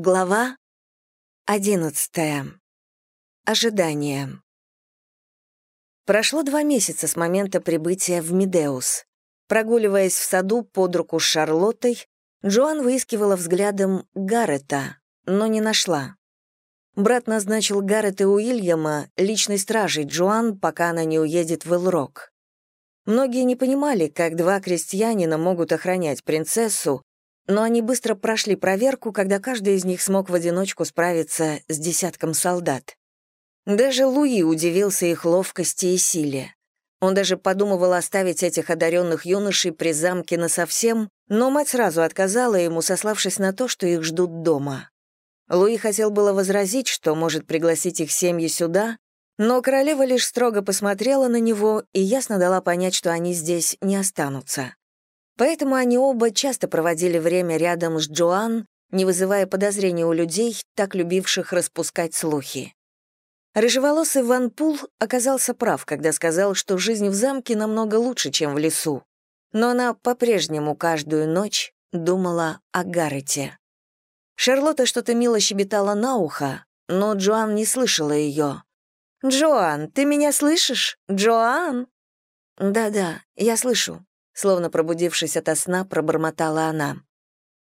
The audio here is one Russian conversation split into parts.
Глава одиннадцатая. Ожидание. Прошло два месяца с момента прибытия в Медеус. Прогуливаясь в саду под руку с Шарлоттой, Джоан выискивала взглядом Гаррета, но не нашла. Брат назначил Гаррета Уильяма личной стражей Джоан, пока она не уедет в Элрок. Многие не понимали, как два крестьянина могут охранять принцессу, но они быстро прошли проверку, когда каждый из них смог в одиночку справиться с десятком солдат. Даже Луи удивился их ловкости и силе. Он даже подумывал оставить этих одаренных юношей при замке насовсем, но мать сразу отказала ему, сославшись на то, что их ждут дома. Луи хотел было возразить, что может пригласить их семьи сюда, но королева лишь строго посмотрела на него и ясно дала понять, что они здесь не останутся. Поэтому они оба часто проводили время рядом с Джоан, не вызывая подозрений у людей, так любивших распускать слухи. Рыжеволосый Ван Пул оказался прав, когда сказал, что жизнь в замке намного лучше, чем в лесу. Но она по-прежнему каждую ночь думала о Гаррете. Шарлотта что-то мило щебетала на ухо, но Джоан не слышала ее. «Джоан, ты меня слышишь? Джоан?» «Да-да, я слышу», словно пробудившись ото сна, пробормотала она.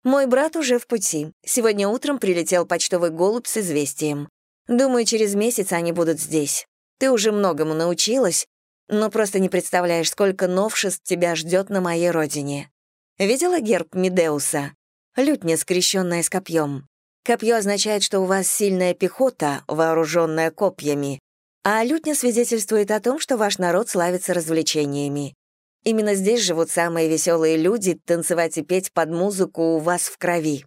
«Мой брат уже в пути. Сегодня утром прилетел почтовый голубь с известием. Думаю, через месяц они будут здесь. Ты уже многому научилась, но просто не представляешь, сколько новшеств тебя ждет на моей родине. Видела герб Медеуса? Лютня, скрещенная с копьем. Копье означает, что у вас сильная пехота, вооруженная копьями, а лютня свидетельствует о том, что ваш народ славится развлечениями. Именно здесь живут самые веселые люди, танцевать и петь под музыку у вас в крови.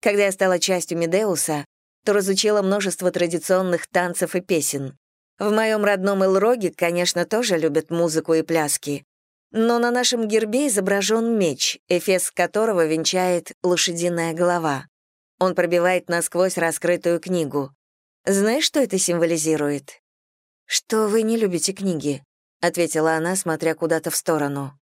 Когда я стала частью Медеуса, то разучила множество традиционных танцев и песен. В моем родном Элроге, конечно, тоже любят музыку и пляски. Но на нашем гербе изображен меч, эфес которого венчает лошадиная голова. Он пробивает насквозь раскрытую книгу. Знаешь, что это символизирует? Что вы не любите книги, — ответила она, смотря куда-то в сторону.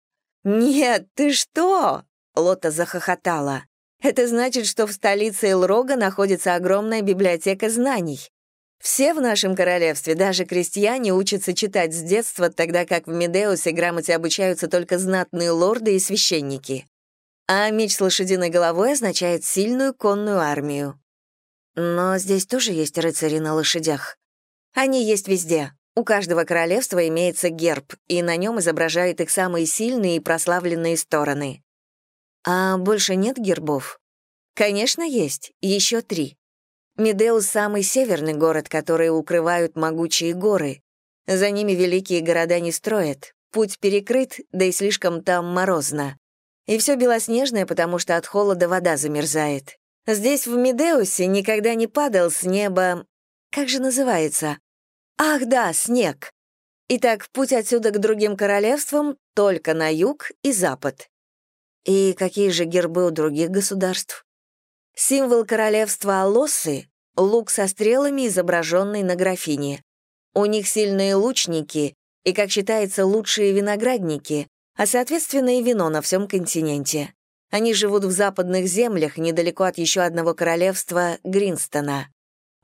«Нет, ты что?» — Лота захохотала. «Это значит, что в столице Элрога находится огромная библиотека знаний. Все в нашем королевстве, даже крестьяне, учатся читать с детства, тогда как в Медеусе грамоте обучаются только знатные лорды и священники. А меч с лошадиной головой означает сильную конную армию. Но здесь тоже есть рыцари на лошадях. Они есть везде, у каждого королевства имеется герб, и на нем изображают их самые сильные и прославленные стороны. А больше нет гербов? Конечно, есть, еще три. Медеус — самый северный город, который укрывают могучие горы. За ними великие города не строят, путь перекрыт, да и слишком там морозно. И все белоснежное, потому что от холода вода замерзает. Здесь, в Медеусе, никогда не падал с неба... Как же называется? Ах да, снег. Итак, путь отсюда к другим королевствам только на юг и запад. И какие же гербы у других государств? Символ королевства Алосы — лук со стрелами, изображенный на графине. У них сильные лучники и, как считается, лучшие виноградники, а, соответственно, и вино на всем континенте. Они живут в западных землях, недалеко от еще одного королевства — Гринстона.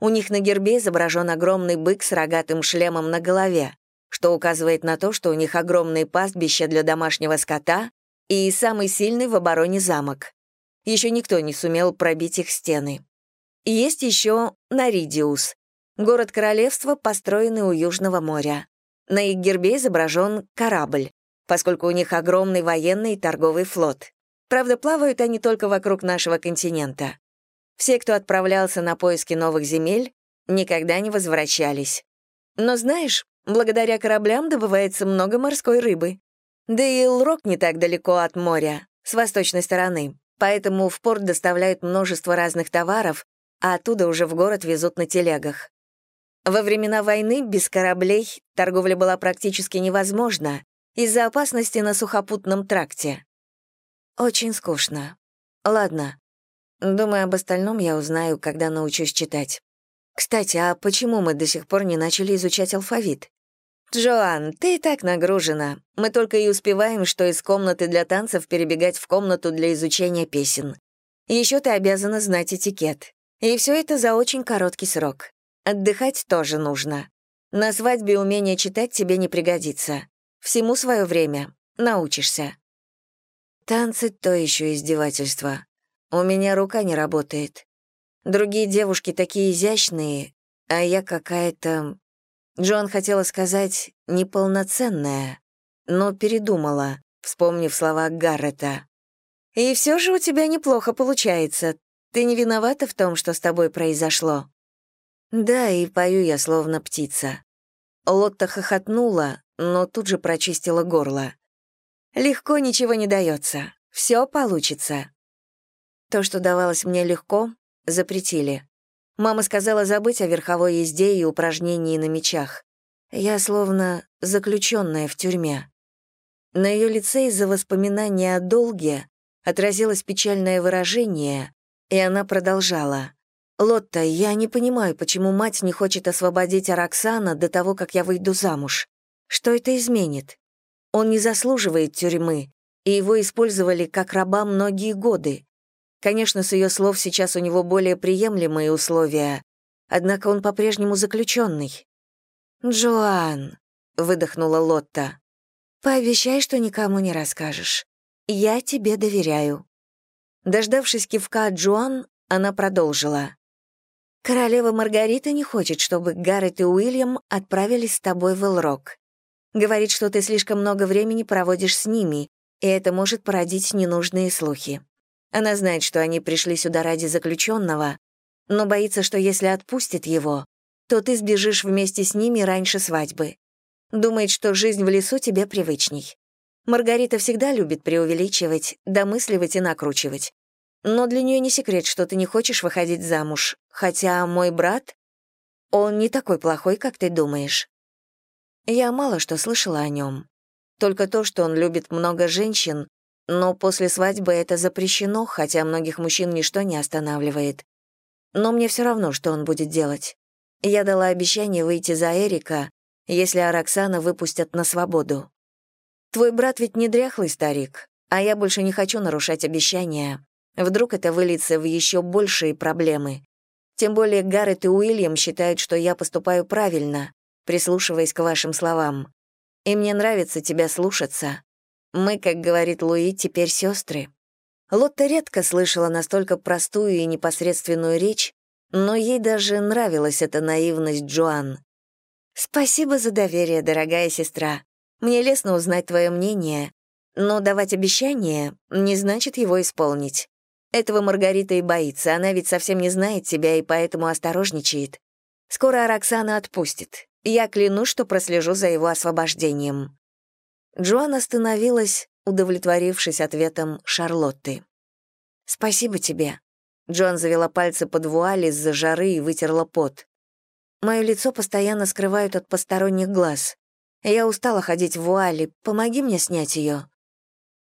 У них на гербе изображен огромный бык с рогатым шлемом на голове, что указывает на то, что у них огромные пастбища для домашнего скота и самый сильный в обороне замок. Еще никто не сумел пробить их стены. Есть еще Наридиус, город королевства, построенный у Южного моря. На их гербе изображен корабль, поскольку у них огромный военный и торговый флот. Правда, плавают они только вокруг нашего континента. Все, кто отправлялся на поиски новых земель, никогда не возвращались. Но знаешь, благодаря кораблям добывается много морской рыбы. Да и Илрок не так далеко от моря, с восточной стороны, поэтому в порт доставляют множество разных товаров, а оттуда уже в город везут на телегах. Во времена войны без кораблей торговля была практически невозможна из-за опасности на сухопутном тракте. Очень скучно. Ладно, Думаю, об остальном я узнаю, когда научусь читать. Кстати, а почему мы до сих пор не начали изучать алфавит? Джоан, ты и так нагружена. Мы только и успеваем, что из комнаты для танцев перебегать в комнату для изучения песен. Еще ты обязана знать этикет. И все это за очень короткий срок. Отдыхать тоже нужно. На свадьбе умение читать тебе не пригодится. Всему свое время. Научишься. Танцы — то еще издевательство. У меня рука не работает. Другие девушки такие изящные, а я какая-то... Джон хотела сказать «неполноценная», но передумала, вспомнив слова Гаррета. «И все же у тебя неплохо получается. Ты не виновата в том, что с тобой произошло?» «Да, и пою я словно птица». Лотта хохотнула, но тут же прочистила горло. «Легко ничего не дается. Все получится». То, что давалось мне легко, запретили. Мама сказала забыть о верховой езде и упражнении на мечах. Я словно заключенная в тюрьме. На ее лице из-за воспоминания о долге отразилось печальное выражение, и она продолжала. «Лотта, я не понимаю, почему мать не хочет освободить Араксана до того, как я выйду замуж. Что это изменит? Он не заслуживает тюрьмы, и его использовали как раба многие годы. Конечно, с ее слов сейчас у него более приемлемые условия, однако он по-прежнему заключенный. «Джоан», — выдохнула Лотта, — «пообещай, что никому не расскажешь. Я тебе доверяю». Дождавшись кивка от Джоан, она продолжила. Королева Маргарита не хочет, чтобы Гаррет и Уильям отправились с тобой в Элрок. Говорит, что ты слишком много времени проводишь с ними, и это может породить ненужные слухи. Она знает, что они пришли сюда ради заключенного, но боится, что если отпустит его, то ты сбежишь вместе с ними раньше свадьбы. Думает, что жизнь в лесу тебе привычней. Маргарита всегда любит преувеличивать, домысливать и накручивать. Но для нее не секрет, что ты не хочешь выходить замуж, хотя мой брат, он не такой плохой, как ты думаешь. Я мало что слышала о нем. Только то, что он любит много женщин, но после свадьбы это запрещено, хотя многих мужчин ничто не останавливает. Но мне все равно, что он будет делать. Я дала обещание выйти за Эрика, если Араксана выпустят на свободу. Твой брат ведь не дряхлый старик, а я больше не хочу нарушать обещания. Вдруг это выльется в еще большие проблемы. Тем более Гаррет и Уильям считают, что я поступаю правильно, прислушиваясь к вашим словам. И мне нравится тебя слушаться. Мы, как говорит Луи, теперь сестры. Лотта редко слышала настолько простую и непосредственную речь, но ей даже нравилась эта наивность Джоан. «Спасибо за доверие, дорогая сестра. Мне лестно узнать твое мнение, но давать обещание не значит его исполнить. Этого Маргарита и боится, она ведь совсем не знает тебя и поэтому осторожничает. Скоро Роксана отпустит. Я клянусь, что прослежу за его освобождением». Джоан остановилась, удовлетворившись ответом Шарлотты. «Спасибо тебе». Джоан завела пальцы под вуаль из-за жары и вытерла пот. «Мое лицо постоянно скрывают от посторонних глаз. Я устала ходить в вуале, помоги мне снять ее.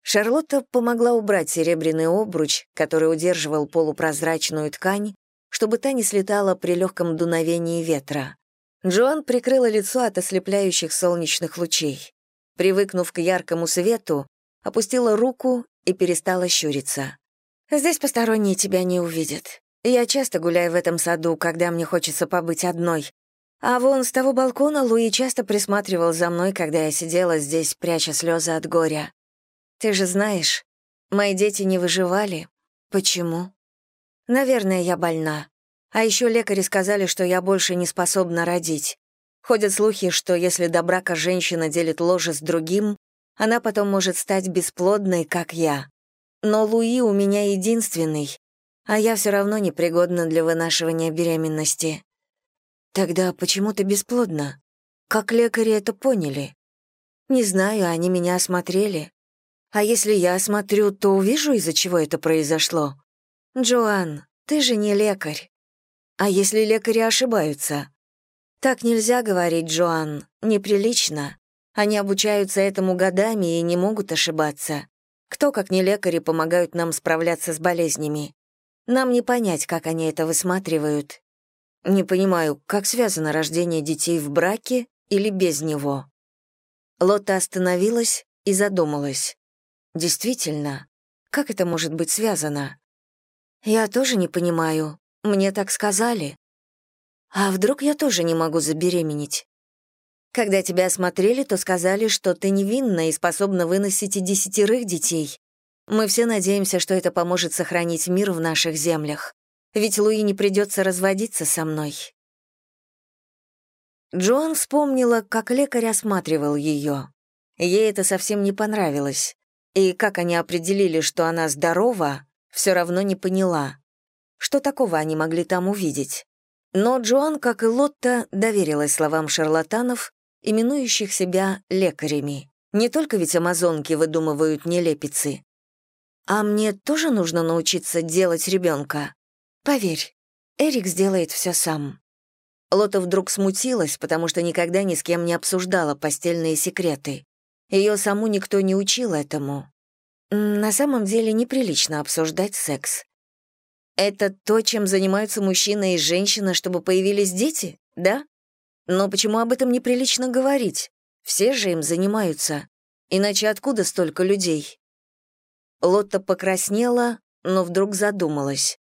Шарлотта помогла убрать серебряный обруч, который удерживал полупрозрачную ткань, чтобы та не слетала при легком дуновении ветра. Джоан прикрыла лицо от ослепляющих солнечных лучей. Привыкнув к яркому свету, опустила руку и перестала щуриться. «Здесь посторонние тебя не увидят. Я часто гуляю в этом саду, когда мне хочется побыть одной. А вон с того балкона Луи часто присматривал за мной, когда я сидела здесь, пряча слезы от горя. Ты же знаешь, мои дети не выживали. Почему? Наверное, я больна. А еще лекари сказали, что я больше не способна родить. Ходят слухи, что если до брака женщина делит ложе с другим, она потом может стать бесплодной, как я. Но Луи у меня единственный, а я все равно непригодна для вынашивания беременности. Тогда почему ты бесплодна? Как лекари это поняли? Не знаю, они меня осмотрели. А если я смотрю, то увижу, из-за чего это произошло. Джоан, ты же не лекарь. А если лекари ошибаются? Так нельзя говорить, Джоан, неприлично. Они обучаются этому годами и не могут ошибаться. Кто, как не лекари, помогают нам справляться с болезнями? Нам не понять, как они это высматривают. Не понимаю, как связано рождение детей в браке или без него. Лота остановилась и задумалась. Действительно, как это может быть связано? Я тоже не понимаю. Мне так сказали. А вдруг я тоже не могу забеременеть? Когда тебя осмотрели, то сказали, что ты невинна и способна выносить и десятерых детей. Мы все надеемся, что это поможет сохранить мир в наших землях. Ведь Луи не придется разводиться со мной. Джоан вспомнила, как лекарь осматривал ее. Ей это совсем не понравилось. И как они определили, что она здорова, все равно не поняла. Что такого они могли там увидеть? Но Джоан, как и Лотта, доверилась словам шарлатанов, именующих себя лекарями. Не только ведь амазонки выдумывают нелепицы. А мне тоже нужно научиться делать ребенка. Поверь, Эрик сделает все сам. Лота вдруг смутилась, потому что никогда ни с кем не обсуждала постельные секреты. Ее саму никто не учил этому. На самом деле неприлично обсуждать секс. Это то, чем занимаются мужчина и женщина, чтобы появились дети, да? Но почему об этом неприлично говорить? Все же им занимаются. Иначе откуда столько людей? Лотта покраснела, но вдруг задумалась.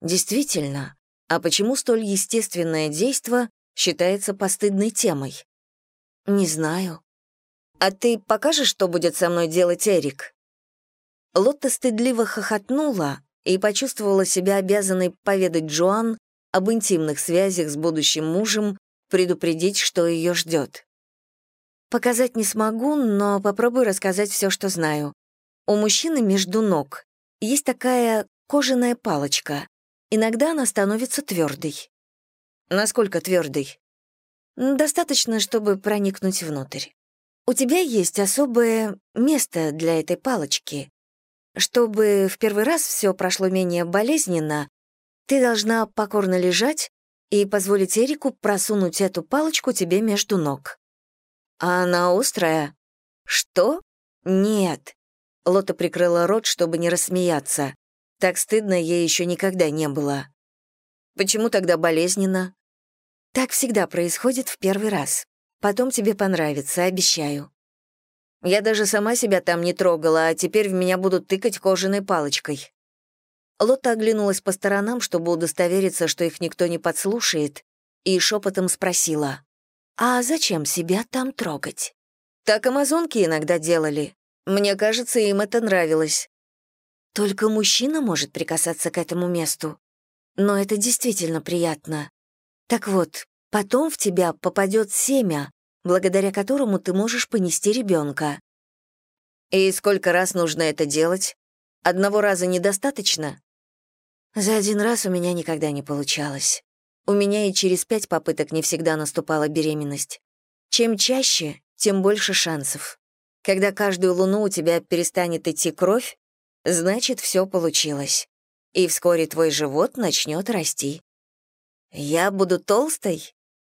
Действительно, а почему столь естественное действо считается постыдной темой? Не знаю. А ты покажешь, что будет со мной делать Эрик? Лотта стыдливо хохотнула, и почувствовала себя обязанной поведать Джоан об интимных связях с будущим мужем, предупредить, что ее ждет. Показать не смогу, но попробую рассказать все, что знаю. У мужчины между ног есть такая кожаная палочка. Иногда она становится твердой. Насколько твердой? Достаточно, чтобы проникнуть внутрь. У тебя есть особое место для этой палочки. Чтобы в первый раз все прошло менее болезненно, ты должна покорно лежать и позволить Эрику просунуть эту палочку тебе между ног. А она острая? Что? Нет. Лота прикрыла рот, чтобы не рассмеяться. Так стыдно ей еще никогда не было. Почему тогда болезненно? Так всегда происходит в первый раз. Потом тебе понравится, обещаю. Я даже сама себя там не трогала, а теперь в меня будут тыкать кожаной палочкой». Лотта оглянулась по сторонам, чтобы удостовериться, что их никто не подслушает, и шепотом спросила, «А зачем себя там трогать?» «Так амазонки иногда делали. Мне кажется, им это нравилось». «Только мужчина может прикасаться к этому месту. Но это действительно приятно. Так вот, потом в тебя попадет семя, благодаря которому ты можешь понести ребенка. И сколько раз нужно это делать? Одного раза недостаточно? За один раз у меня никогда не получалось. У меня и через пять попыток не всегда наступала беременность. Чем чаще, тем больше шансов. Когда каждую луну у тебя перестанет идти кровь, значит, все получилось. И вскоре твой живот начнет расти. Я буду толстой?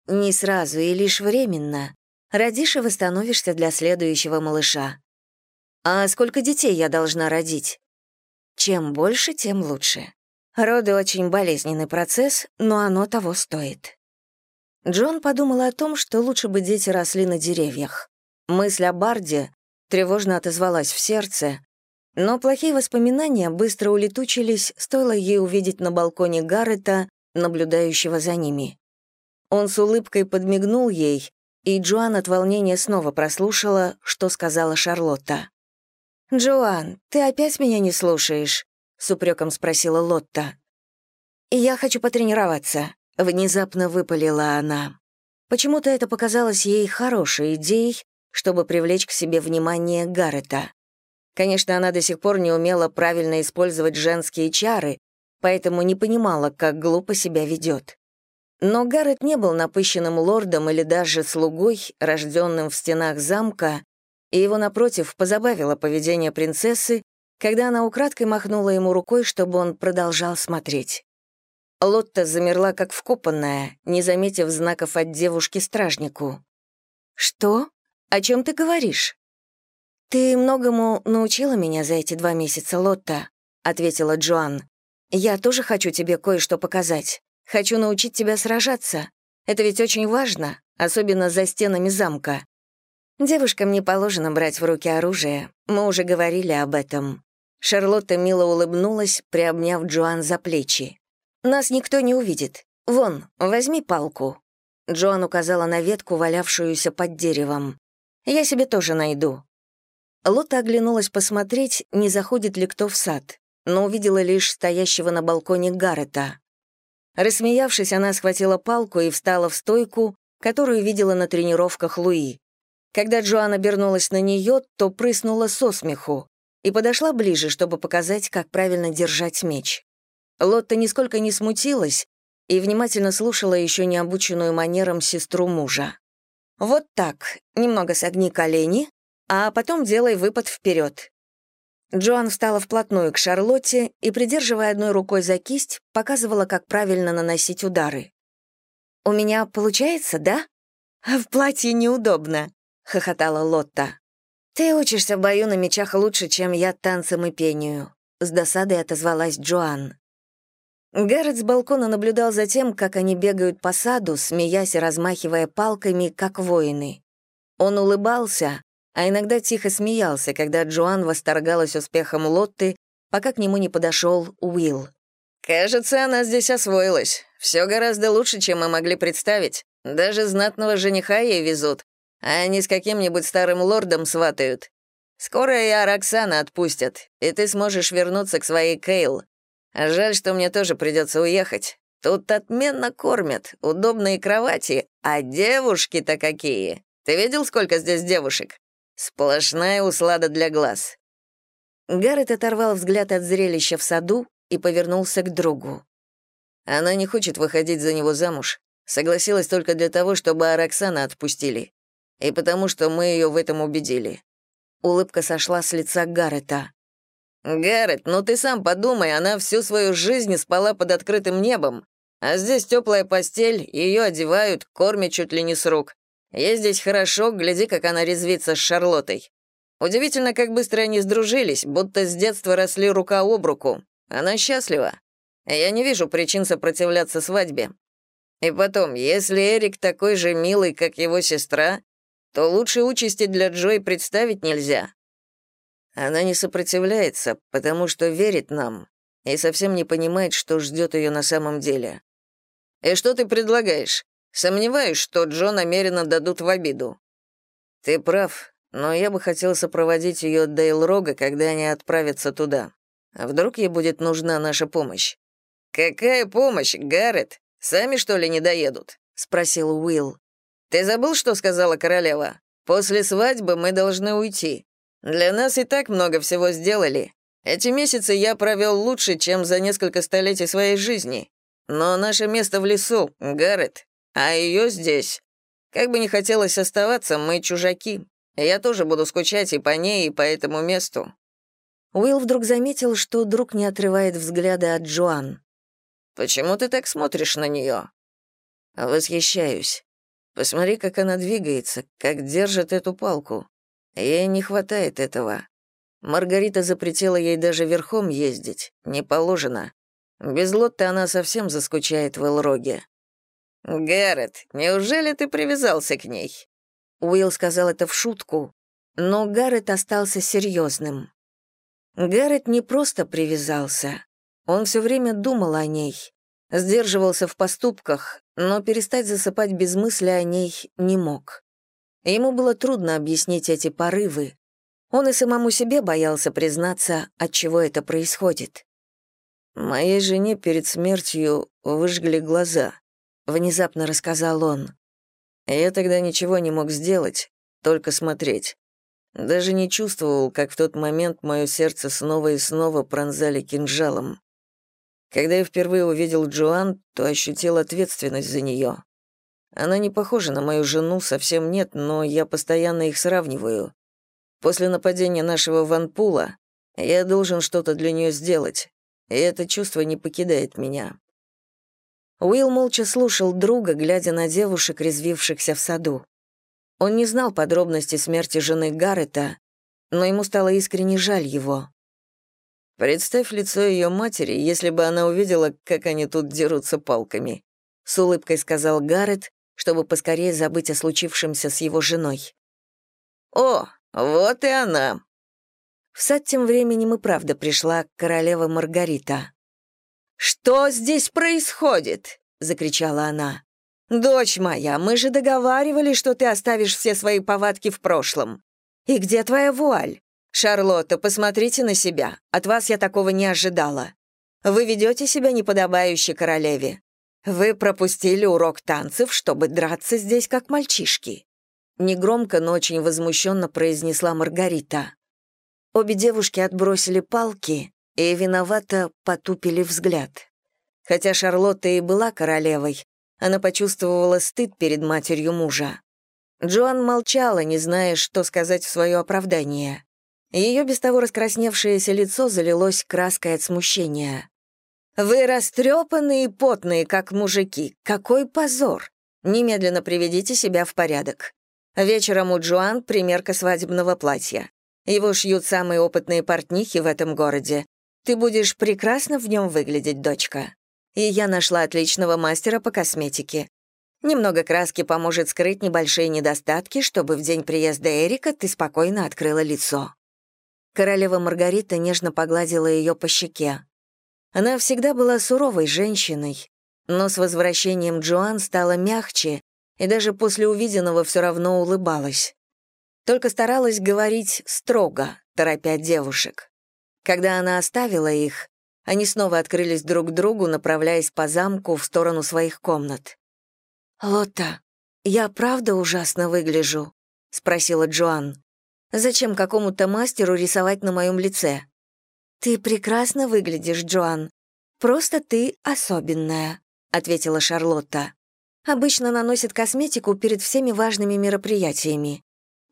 Не сразу и лишь временно. Родишь и восстановишься для следующего малыша. А сколько детей я должна родить? Чем больше, тем лучше. Роды — очень болезненный процесс, но оно того стоит. Джон подумала о том, что лучше бы дети росли на деревьях. Мысль о Барде тревожно отозвалась в сердце, но плохие воспоминания быстро улетучились, стоило ей увидеть на балконе Гаррета, наблюдающего за ними. Он с улыбкой подмигнул ей, и Джоан от волнения снова прослушала, что сказала Шарлотта. «Джоан, ты опять меня не слушаешь?» — с упреком спросила Лотта. «Я хочу потренироваться», — внезапно выпалила она. Почему-то это показалось ей хорошей идеей, чтобы привлечь к себе внимание Гаррета. Конечно, она до сих пор не умела правильно использовать женские чары, поэтому не понимала, как глупо себя ведет. Но Гаррет не был напыщенным лордом или даже слугой, рожденным в стенах замка, и его, напротив, позабавило поведение принцессы, когда она украдкой махнула ему рукой, чтобы он продолжал смотреть. Лотта замерла как вкопанная, не заметив знаков от девушки стражнику. «Что? О чем ты говоришь?» «Ты многому научила меня за эти два месяца, Лотта», — ответила Джоан. «Я тоже хочу тебе кое-что показать. Хочу научить тебя сражаться. Это ведь очень важно, особенно за стенами замка. Девушкам не положено брать в руки оружие. Мы уже говорили об этом. Шарлотта мило улыбнулась, приобняв Джоан за плечи. Нас никто не увидит. Вон, возьми палку». Джоан указала на ветку, валявшуюся под деревом. «Я себе тоже найду». Лота оглянулась посмотреть, не заходит ли кто в сад, но увидела лишь стоящего на балконе Гаррета. Рассмеявшись, она схватила палку и встала в стойку, которую видела на тренировках Луи. Когда Джоан обернулась на нее, то прыснула со смеху и подошла ближе, чтобы показать, как правильно держать меч. Лотта нисколько не смутилась и внимательно слушала еще не обученную манерам сестру мужа. «Вот так, немного согни колени, а потом делай выпад вперед. Джоан встала вплотную к Шарлотте и, придерживая одной рукой за кисть, показывала, как правильно наносить удары. «У меня получается, да?» «В платье неудобно», — хохотала Лотта. «Ты учишься в бою на мечах лучше, чем я танцам и пению», — с досадой отозвалась Джоан. Гаррет с балкона наблюдал за тем, как они бегают по саду, смеясь и размахивая палками, как воины. Он улыбался, а иногда тихо смеялся, когда Джоан восторгалась успехом Лотты, пока к нему не подошел Уилл. «Кажется, она здесь освоилась. Все гораздо лучше, чем мы могли представить. Даже знатного жениха ей везут, а не с каким-нибудь старым лордом сватают. Скоро и Араксана отпустят, и ты сможешь вернуться к своей Кейл. Жаль, что мне тоже придется уехать. Тут отменно кормят, удобные кровати, а девушки-то какие. Ты видел, сколько здесь девушек? Сплошная услада для глаз». Гаррет оторвал взгляд от зрелища в саду и повернулся к другу. Она не хочет выходить за него замуж. Согласилась только для того, чтобы Араксана отпустили. И потому что мы ее в этом убедили. Улыбка сошла с лица Гаррета. «Гаррет, ну ты сам подумай, она всю свою жизнь спала под открытым небом. А здесь теплая постель, ее одевают, кормят чуть ли не с рук. Ей здесь хорошо, гляди, как она резвится с Шарлоттой. Удивительно, как быстро они сдружились, будто с детства росли рука об руку. Она счастлива. Я не вижу причин сопротивляться свадьбе. И потом, если Эрик такой же милый, как его сестра, то лучшей участи для Джой представить нельзя. Она не сопротивляется, потому что верит нам и совсем не понимает, что ждет ее на самом деле. И что ты предлагаешь? Сомневаюсь, что Джо намеренно дадут в обиду. Ты прав, но я бы хотел сопроводить ее до Элрога, когда они отправятся туда. А вдруг ей будет нужна наша помощь? Какая помощь, Гаррет? Сами что ли не доедут? спросил Уилл. Ты забыл, что сказала королева? После свадьбы мы должны уйти. Для нас и так много всего сделали. Эти месяцы я провел лучше, чем за несколько столетий своей жизни. Но наше место в лесу, Гаррет а ее здесь. Как бы не хотелось оставаться, мы чужаки. Я тоже буду скучать и по ней, и по этому месту». Уилл вдруг заметил, что друг не отрывает взгляда от Джоан. «Почему ты так смотришь на нее?» «Восхищаюсь. Посмотри, как она двигается, как держит эту палку. Ей не хватает этого. Маргарита запретила ей даже верхом ездить. Не положено. Без Лотты она совсем заскучает в Элроге. «Гаррет, неужели ты привязался к ней?» Уилл сказал это в шутку, но Гаррет остался серьезным. Гаррет не просто привязался. Он все время думал о ней, сдерживался в поступках, но перестать засыпать без мысли о ней не мог. Ему было трудно объяснить эти порывы. Он и самому себе боялся признаться, от чего это происходит. «Моей жене перед смертью выжгли глаза», внезапно рассказал он. Я тогда ничего не мог сделать, только смотреть. Даже не чувствовал, как в тот момент мое сердце снова и снова пронзали кинжалом. Когда я впервые увидел Джоан, то ощутил ответственность за нее. Она не похожа на мою жену, совсем нет, но я постоянно их сравниваю. После нападения нашего ванпула я должен что-то для нее сделать, и это чувство не покидает меня. Уилл молча слушал друга, глядя на девушек, резвившихся в саду. Он не знал подробностей смерти жены Гаррета, но ему стало искренне жаль его. «Представь лицо ее матери, если бы она увидела, как они тут дерутся палками», — с улыбкой сказал Гаррет, чтобы поскорее забыть о случившемся с его женой. «О, вот и она!» В сад тем временем и правда пришла королева Маргарита. «Что «Что здесь происходит?» — закричала она. «Дочь моя, мы же договаривались, что ты оставишь все свои повадки в прошлом. И где твоя вуаль? Шарлотта, посмотрите на себя. От вас я такого не ожидала. Вы ведете себя неподобающе королеве. Вы пропустили урок танцев, чтобы драться здесь как мальчишки». Негромко, но очень возмущенно произнесла Маргарита. Обе девушки отбросили палки и виновато потупили взгляд. Хотя Шарлотта и была королевой, она почувствовала стыд перед матерью мужа. Джоан молчала, не зная, что сказать в свое оправдание. Ее без того раскрасневшееся лицо залилось краской от смущения. «Вы растрепанные и потные, как мужики. Какой позор! Немедленно приведите себя в порядок. Вечером у Джоан примерка свадебного платья. Его шьют самые опытные портнихи в этом городе. Ты будешь прекрасно в нем выглядеть, дочка. И я нашла отличного мастера по косметике. Немного краски поможет скрыть небольшие недостатки, чтобы в день приезда Эрика ты спокойно открыла лицо». Королева Маргарита нежно погладила ее по щеке. Она всегда была суровой женщиной, но с возвращением Джоан стала мягче и даже после увиденного все равно улыбалась только старалась говорить строго, торопя девушек. Когда она оставила их, они снова открылись друг к другу, направляясь по замку в сторону своих комнат. «Лотта, я правда ужасно выгляжу?» — спросила Джоан. «Зачем какому-то мастеру рисовать на моем лице?» «Ты прекрасно выглядишь, Джоан. Просто ты особенная», — ответила Шарлотта. «Обычно наносят косметику перед всеми важными мероприятиями.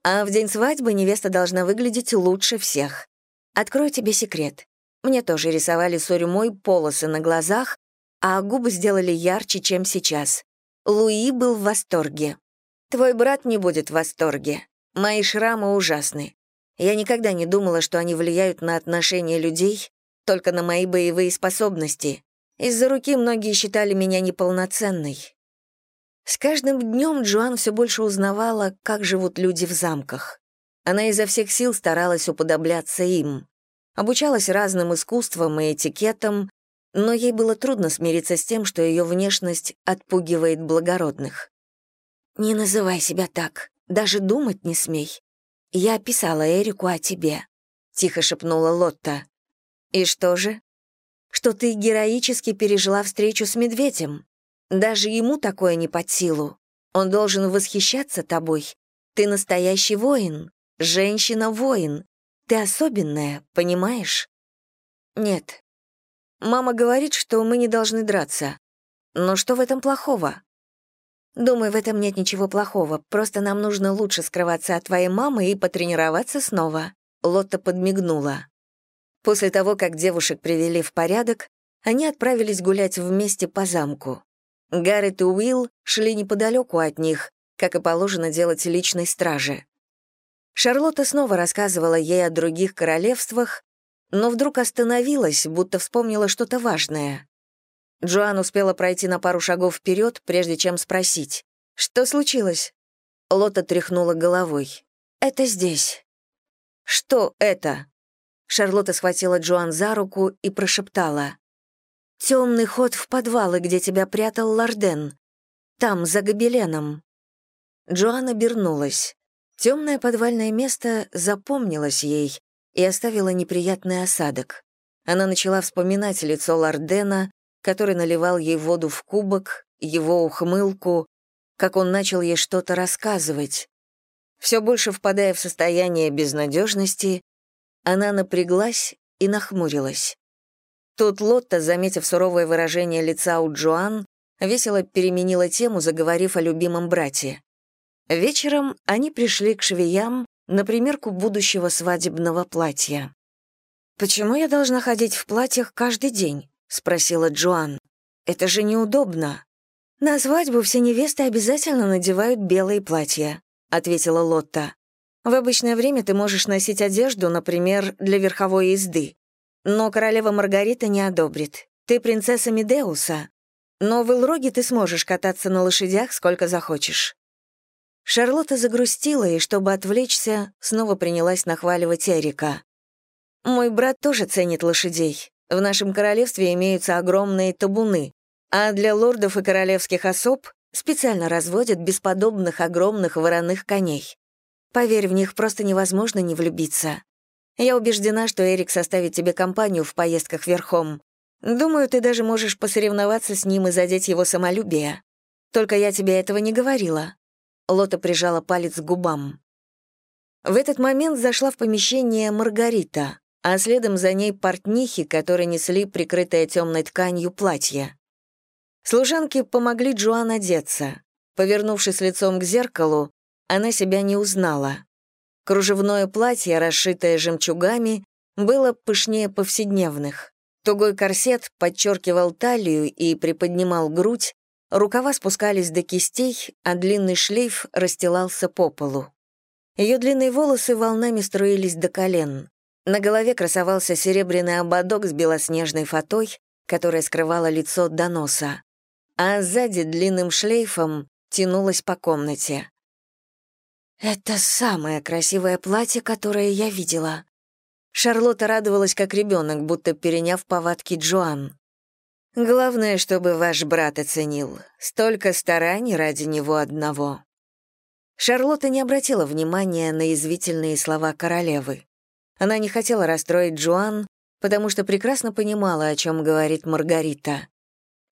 А в день свадьбы невеста должна выглядеть лучше всех. Открою тебе секрет. Мне тоже рисовали сорюмой полосы на глазах, а губы сделали ярче, чем сейчас. Луи был в восторге. Твой брат не будет в восторге. Мои шрамы ужасны. Я никогда не думала, что они влияют на отношения людей, только на мои боевые способности. Из-за руки многие считали меня неполноценной. С каждым днем Джоан все больше узнавала, как живут люди в замках. Она изо всех сил старалась уподобляться им. Обучалась разным искусствам и этикетам, но ей было трудно смириться с тем, что ее внешность отпугивает благородных. «Не называй себя так, даже думать не смей. Я описала Эрику о тебе», — тихо шепнула Лотта. «И что же?» «Что ты героически пережила встречу с медведем. Даже ему такое не под силу. Он должен восхищаться тобой. Ты настоящий воин, женщина-воин. Ты особенная, понимаешь? Нет. Мама говорит, что мы не должны драться. Но что в этом плохого? Думаю, в этом нет ничего плохого. Просто нам нужно лучше скрываться от твоей мамы и потренироваться снова. Лотта подмигнула. После того, как девушек привели в порядок, они отправились гулять вместе по замку. Гаррет и Уилл шли неподалеку от них, как и положено делать личной страже. Шарлотта снова рассказывала ей о других королевствах, но вдруг остановилась, будто вспомнила что-то важное. Джоан успела пройти на пару шагов вперед, прежде чем спросить, «Что случилось?» Лота тряхнула головой. «Это здесь». «Что это?» Шарлотта схватила Джоан за руку и прошептала. Темный ход в подвалы, где тебя прятал Ларден. Там, за гобеленом». Джоанна обернулась. Темное подвальное место запомнилось ей и оставило неприятный осадок. Она начала вспоминать лицо Лардена, который наливал ей воду в кубок, его ухмылку, как он начал ей что-то рассказывать. Все больше впадая в состояние безнадежности, она напряглась и нахмурилась. Тут Лотта, заметив суровое выражение лица у Джоан, весело переменила тему, заговорив о любимом брате. Вечером они пришли к швеям на примерку будущего свадебного платья. «Почему я должна ходить в платьях каждый день?» — спросила Джоан. «Это же неудобно». «На свадьбу все невесты обязательно надевают белые платья», — ответила Лотта. «В обычное время ты можешь носить одежду, например, для верховой езды. Но королева Маргарита не одобрит. Ты принцесса Медеуса. Но в Илроге ты сможешь кататься на лошадях сколько захочешь». Шарлотта загрустила и, чтобы отвлечься, снова принялась нахваливать Эрика. «Мой брат тоже ценит лошадей. В нашем королевстве имеются огромные табуны, а для лордов и королевских особ специально разводят бесподобных огромных вороных коней. Поверь, в них просто невозможно не влюбиться. Я убеждена, что Эрик составит тебе компанию в поездках верхом. Думаю, ты даже можешь посоревноваться с ним и задеть его самолюбие. Только я тебе этого не говорила». Лота прижала палец к губам. В этот момент зашла в помещение Маргарита, а следом за ней портнихи, которые несли прикрытое темной тканью платье. Служанки помогли Джоан одеться. Повернувшись лицом к зеркалу, она себя не узнала. Кружевное платье, расшитое жемчугами, было пышнее повседневных. Тугой корсет подчеркивал талию и приподнимал грудь, рукава спускались до кистей, а длинный шлейф расстилался по полу. Ее длинные волосы волнами струились до колен. На голове красовался серебряный ободок с белоснежной фатой, которая скрывала лицо до носа а сзади длинным шлейфом тянулась по комнате. «Это самое красивое платье, которое я видела». Шарлотта радовалась как ребенок, будто переняв повадки Джоан. «Главное, чтобы ваш брат оценил. Столько стараний ради него одного». Шарлотта не обратила внимания на язвительные слова королевы. Она не хотела расстроить Джоан, потому что прекрасно понимала, о чем говорит Маргарита.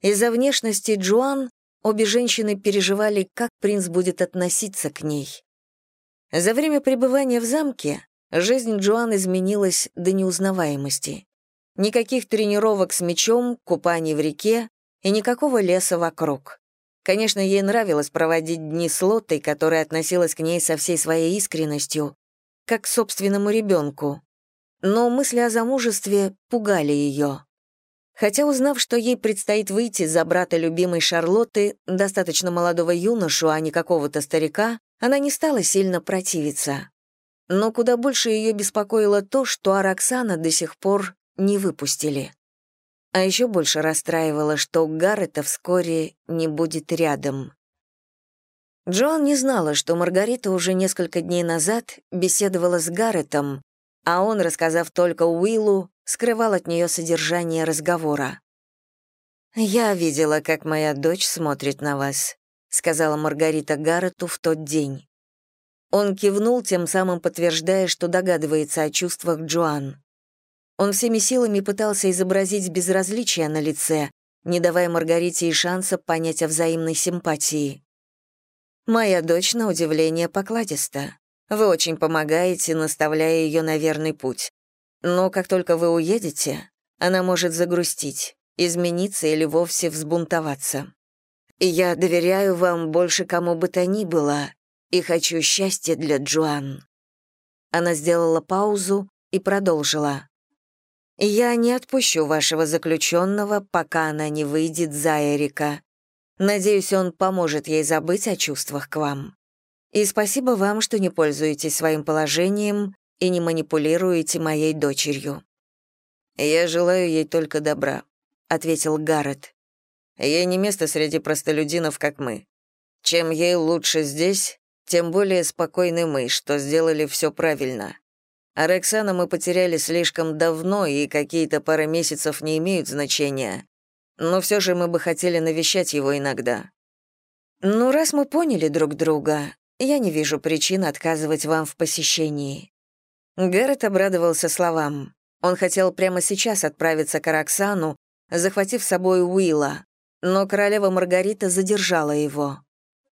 Из-за внешности Джоан обе женщины переживали, как принц будет относиться к ней. За время пребывания в замке жизнь Джоан изменилась до неузнаваемости. Никаких тренировок с мечом, купаний в реке и никакого леса вокруг. Конечно, ей нравилось проводить дни с Лоттой, которая относилась к ней со всей своей искренностью, как к собственному ребенку. Но мысли о замужестве пугали ее. Хотя, узнав, что ей предстоит выйти за брата любимой Шарлотты, достаточно молодого юношу, а не какого-то старика, она не стала сильно противиться. Но куда больше ее беспокоило то, что Араксана до сих пор не выпустили. А еще больше расстраивало, что Гаррета вскоре не будет рядом. Джоан не знала, что Маргарита уже несколько дней назад беседовала с Гарретом, а он, рассказав только Уиллу, скрывал от нее содержание разговора. «Я видела, как моя дочь смотрит на вас», — сказала Маргарита Гаррету в тот день. Он кивнул, тем самым подтверждая, что догадывается о чувствах Джоан. Он всеми силами пытался изобразить безразличие на лице, не давая Маргарите и шанса понять о взаимной симпатии. «Моя дочь, на удивление, покладиста. Вы очень помогаете, наставляя ее на верный путь. Но как только вы уедете, она может загрустить, измениться или вовсе взбунтоваться. И я доверяю вам больше кому бы то ни было и хочу счастья для Джоан». Она сделала паузу и продолжила. «Я не отпущу вашего заключенного, пока она не выйдет за Эрика. Надеюсь, он поможет ей забыть о чувствах к вам. И спасибо вам, что не пользуетесь своим положением и не манипулируете моей дочерью». «Я желаю ей только добра», — ответил Гаррет. «Ей не место среди простолюдинов, как мы. Чем ей лучше здесь, тем более спокойны мы, что сделали все правильно. А Рексана мы потеряли слишком давно, и какие-то пара месяцев не имеют значения. Но все же мы бы хотели навещать его иногда». «Ну, раз мы поняли друг друга, я не вижу причин отказывать вам в посещении. Гаррет обрадовался словам. Он хотел прямо сейчас отправиться к Араксану, захватив с собой Уилла, но королева Маргарита задержала его.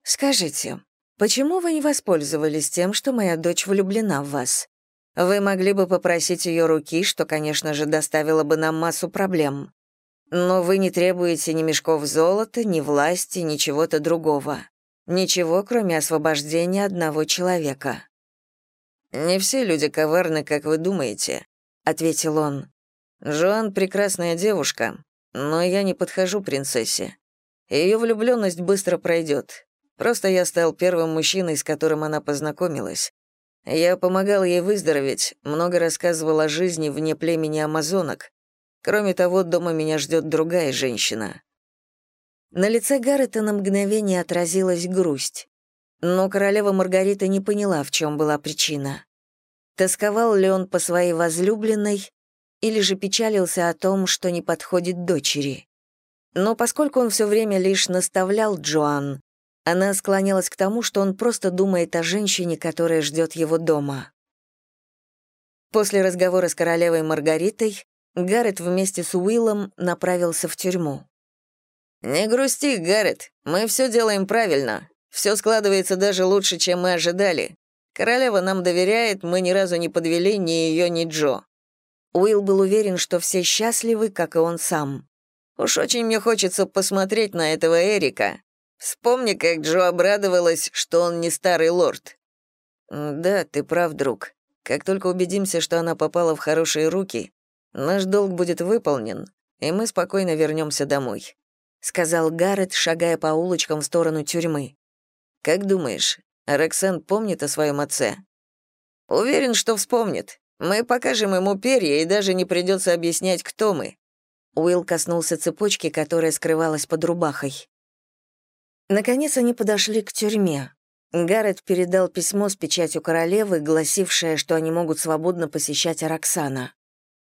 «Скажите, почему вы не воспользовались тем, что моя дочь влюблена в вас? Вы могли бы попросить ее руки, что, конечно же, доставило бы нам массу проблем. Но вы не требуете ни мешков золота, ни власти, ни чего-то другого. Ничего, кроме освобождения одного человека. «Не все люди коварны, как вы думаете», — ответил он. «Жоан — прекрасная девушка, но я не подхожу принцессе. Ее влюбленность быстро пройдет. Просто я стал первым мужчиной, с которым она познакомилась. Я помогал ей выздороветь, много рассказывал о жизни вне племени амазонок. Кроме того, дома меня ждет другая женщина». На лице Гаррета на мгновение отразилась грусть. Но королева Маргарита не поняла, в чем была причина. Тосковал ли он по своей возлюбленной, или же печалился о том, что не подходит дочери. Но поскольку он все время лишь наставлял Джоан, она склонялась к тому, что он просто думает о женщине, которая ждет его дома. После разговора с королевой Маргаритой Гаррет вместе с Уиллом направился в тюрьму. «Не грусти, Гаррет, мы все делаем правильно. Все складывается даже лучше, чем мы ожидали. Королева нам доверяет, мы ни разу не подвели ни ее, ни Джо». Уилл был уверен, что все счастливы, как и он сам. «Уж очень мне хочется посмотреть на этого Эрика. Вспомни, как Джо обрадовалась, что он не старый лорд». «Да, ты прав, друг. Как только убедимся, что она попала в хорошие руки, наш долг будет выполнен, и мы спокойно вернемся домой», — сказал Гаррет, шагая по улочкам в сторону тюрьмы. «Как думаешь, Роксен помнит о своем отце?» «Уверен, что вспомнит. Мы покажем ему перья, и даже не придется объяснять, кто мы». Уилл коснулся цепочки, которая скрывалась под рубахой. Наконец они подошли к тюрьме. Гаррет передал письмо с печатью королевы, гласившее, что они могут свободно посещать Араксана.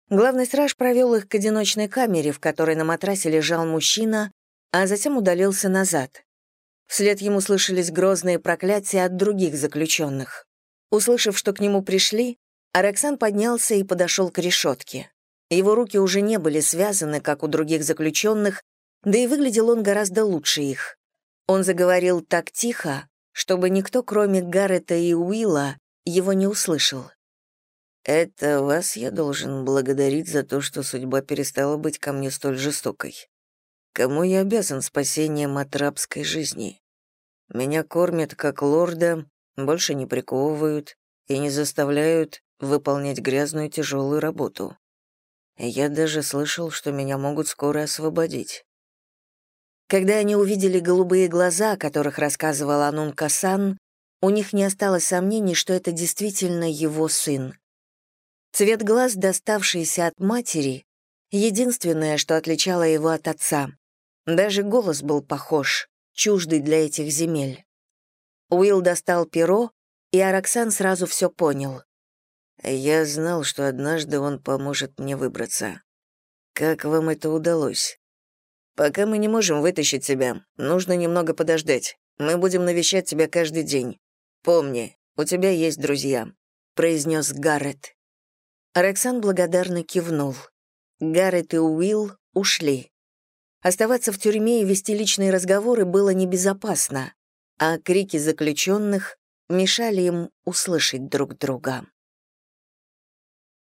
Главный страж провел их к одиночной камере, в которой на матрасе лежал мужчина, а затем удалился назад. Вслед ему слышались грозные проклятия от других заключенных. Услышав, что к нему пришли, Араксан поднялся и подошел к решетке. Его руки уже не были связаны, как у других заключенных, да и выглядел он гораздо лучше их. Он заговорил так тихо, чтобы никто, кроме Гаррета и Уилла, его не услышал. «Это вас я должен благодарить за то, что судьба перестала быть ко мне столь жестокой. Кому я обязан спасением от рабской жизни? Меня кормят как лорда, больше не приковывают и не заставляют выполнять грязную тяжелую работу. Я даже слышал, что меня могут скоро освободить. Когда они увидели голубые глаза, о которых рассказывал Анун Касан, у них не осталось сомнений, что это действительно его сын. Цвет глаз, доставшийся от матери, единственное, что отличало его от отца. Даже голос был похож, чуждый для этих земель. Уилл достал перо, и Араксан сразу все понял. «Я знал, что однажды он поможет мне выбраться. Как вам это удалось?» «Пока мы не можем вытащить тебя, нужно немного подождать. Мы будем навещать тебя каждый день. Помни, у тебя есть друзья», — произнес Гаррет. Араксан благодарно кивнул. Гаррет и Уилл ушли. Оставаться в тюрьме и вести личные разговоры было небезопасно, а крики заключенных мешали им услышать друг друга.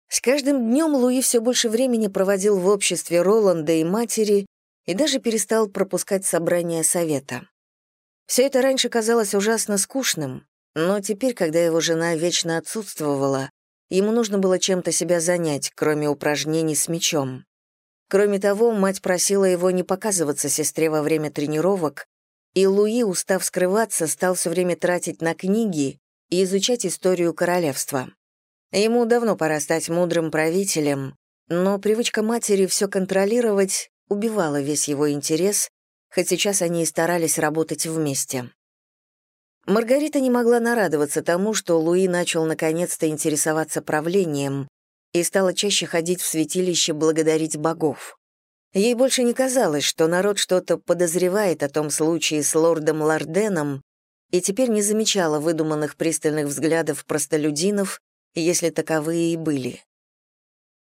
С каждым днем Луи все больше времени проводил в обществе Роланда и матери и даже перестал пропускать собрания совета. Все это раньше казалось ужасно скучным, но теперь, когда его жена вечно отсутствовала, ему нужно было чем-то себя занять, кроме упражнений с мечом. Кроме того, мать просила его не показываться сестре во время тренировок, и Луи, устав скрываться, стал все время тратить на книги и изучать историю королевства. Ему давно пора стать мудрым правителем, но привычка матери все контролировать убивала весь его интерес, хоть сейчас они и старались работать вместе. Маргарита не могла нарадоваться тому, что Луи начал наконец-то интересоваться правлением, и стала чаще ходить в святилище благодарить богов. Ей больше не казалось, что народ что-то подозревает о том случае с лордом Ларденом, и теперь не замечала выдуманных пристальных взглядов простолюдинов, если таковые и были.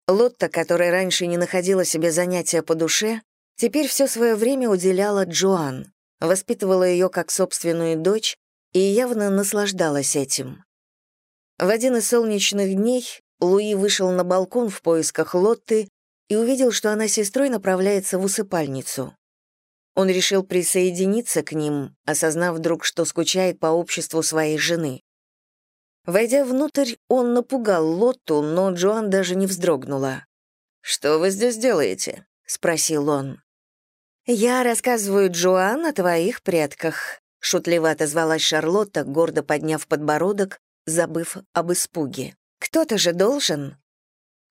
Лотта, которая раньше не находила себе занятия по душе, теперь все свое время уделяла Джоан, воспитывала ее как собственную дочь и явно наслаждалась этим. В один из солнечных дней Луи вышел на балкон в поисках Лотты и увидел, что она с сестрой направляется в усыпальницу. Он решил присоединиться к ним, осознав вдруг, что скучает по обществу своей жены. Войдя внутрь, он напугал Лотту, но Джоан даже не вздрогнула. «Что вы здесь делаете?» — спросил он. «Я рассказываю Джоан о твоих предках», — шутливо отозвалась Шарлотта, гордо подняв подбородок, забыв об испуге. Кто-то же должен.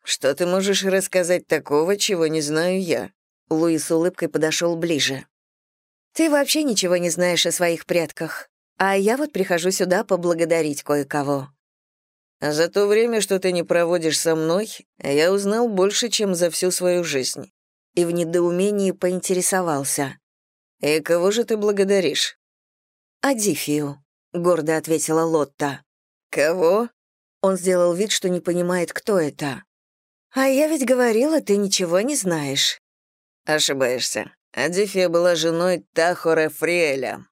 Что ты можешь рассказать такого, чего не знаю я? Луи с улыбкой подошел ближе. Ты вообще ничего не знаешь о своих предках, а я вот прихожу сюда поблагодарить кое-кого. За то время, что ты не проводишь со мной, я узнал больше, чем за всю свою жизнь». И в недоумении поинтересовался. «И кого же ты благодаришь?» «Адифию», — гордо ответила Лотта. «Кого?» Он сделал вид, что не понимает, кто это. «А я ведь говорила, ты ничего не знаешь». «Ошибаешься. Адифия была женой Тахора Фриэля.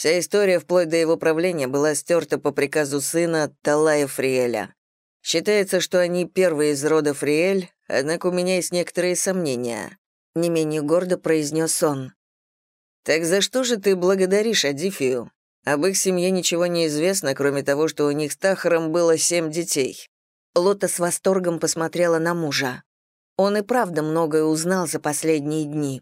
Вся история вплоть до его правления была стерта по приказу сына Талая Фриэля. Считается, что они первые из рода Фриэль, однако у меня есть некоторые сомнения», — не менее гордо произнес он. «Так за что же ты благодаришь Адифию? Об их семье ничего не известно, кроме того, что у них с Тахаром было семь детей». Лота с восторгом посмотрела на мужа. Он и правда многое узнал за последние дни.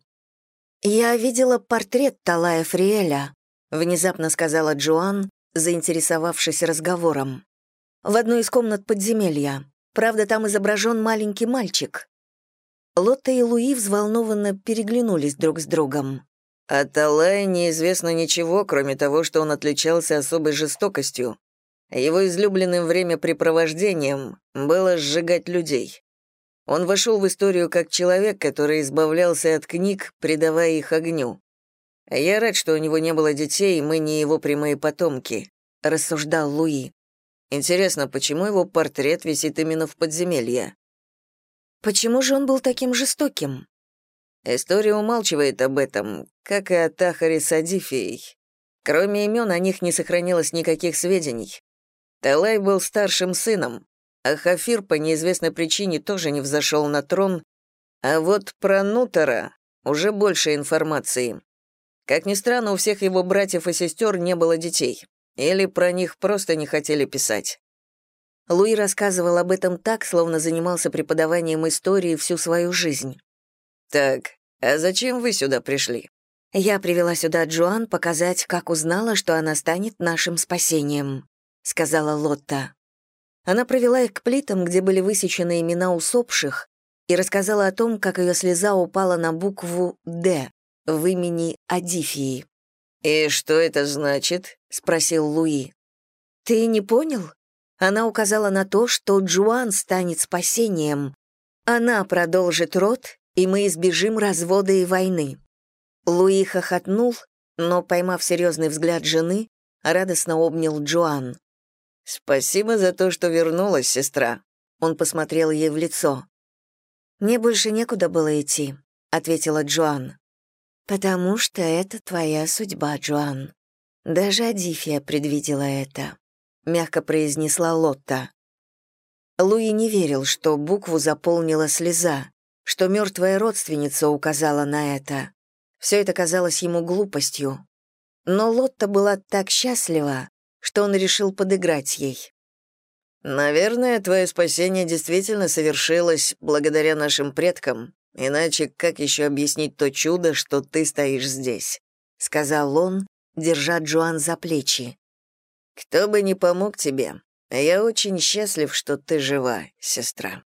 «Я видела портрет Талая Фриэля», — внезапно сказала Джоан, заинтересовавшись разговором. «В одной из комнат подземелья. Правда, там изображен маленький мальчик». Лотта и Луи взволнованно переглянулись друг с другом. О Талае неизвестно ничего, кроме того, что он отличался особой жестокостью. Его излюбленным времяпрепровождением было сжигать людей. Он вошел в историю как человек, который избавлялся от книг, предавая их огню. Я рад, что у него не было детей, и мы не его прямые потомки», — рассуждал Луи. «Интересно, почему его портрет висит именно в подземелье?» «Почему же он был таким жестоким?» История умалчивает об этом, как и о Тахаре с Адифией. Кроме имен о них не сохранилось никаких сведений. Талай был старшим сыном, а Хафир по неизвестной причине тоже не взошел на трон, а вот про Нутера уже больше информации. Как ни странно, у всех его братьев и сестер не было детей. Или про них просто не хотели писать. Луи рассказывал об этом так, словно занимался преподаванием истории всю свою жизнь. «Так, а зачем вы сюда пришли?» «Я привела сюда Джоан показать, как узнала, что она станет нашим спасением», — сказала Лотта. Она провела их к плитам, где были высечены имена усопших, и рассказала о том, как ее слеза упала на букву «Д» в имени Адифии. «И что это значит?» — спросил Луи. «Ты не понял?» Она указала на то, что Джоан станет спасением. Она продолжит род, и мы избежим развода и войны». Луи хохотнул, но, поймав серьезный взгляд жены, радостно обнял Джоан. «Спасибо за то, что вернулась, сестра». Он посмотрел ей в лицо. «Мне больше некуда было идти», — ответила Джоан. «Потому что это твоя судьба, Джоан. Даже Адифия предвидела это», — мягко произнесла Лотта. Луи не верил, что букву заполнила слеза что мертвая родственница указала на это. Все это казалось ему глупостью. Но Лотта была так счастлива, что он решил подыграть ей. «Наверное, твое спасение действительно совершилось благодаря нашим предкам, иначе как еще объяснить то чудо, что ты стоишь здесь?» — сказал он, держа Джоан за плечи. «Кто бы ни помог тебе, я очень счастлив, что ты жива, сестра».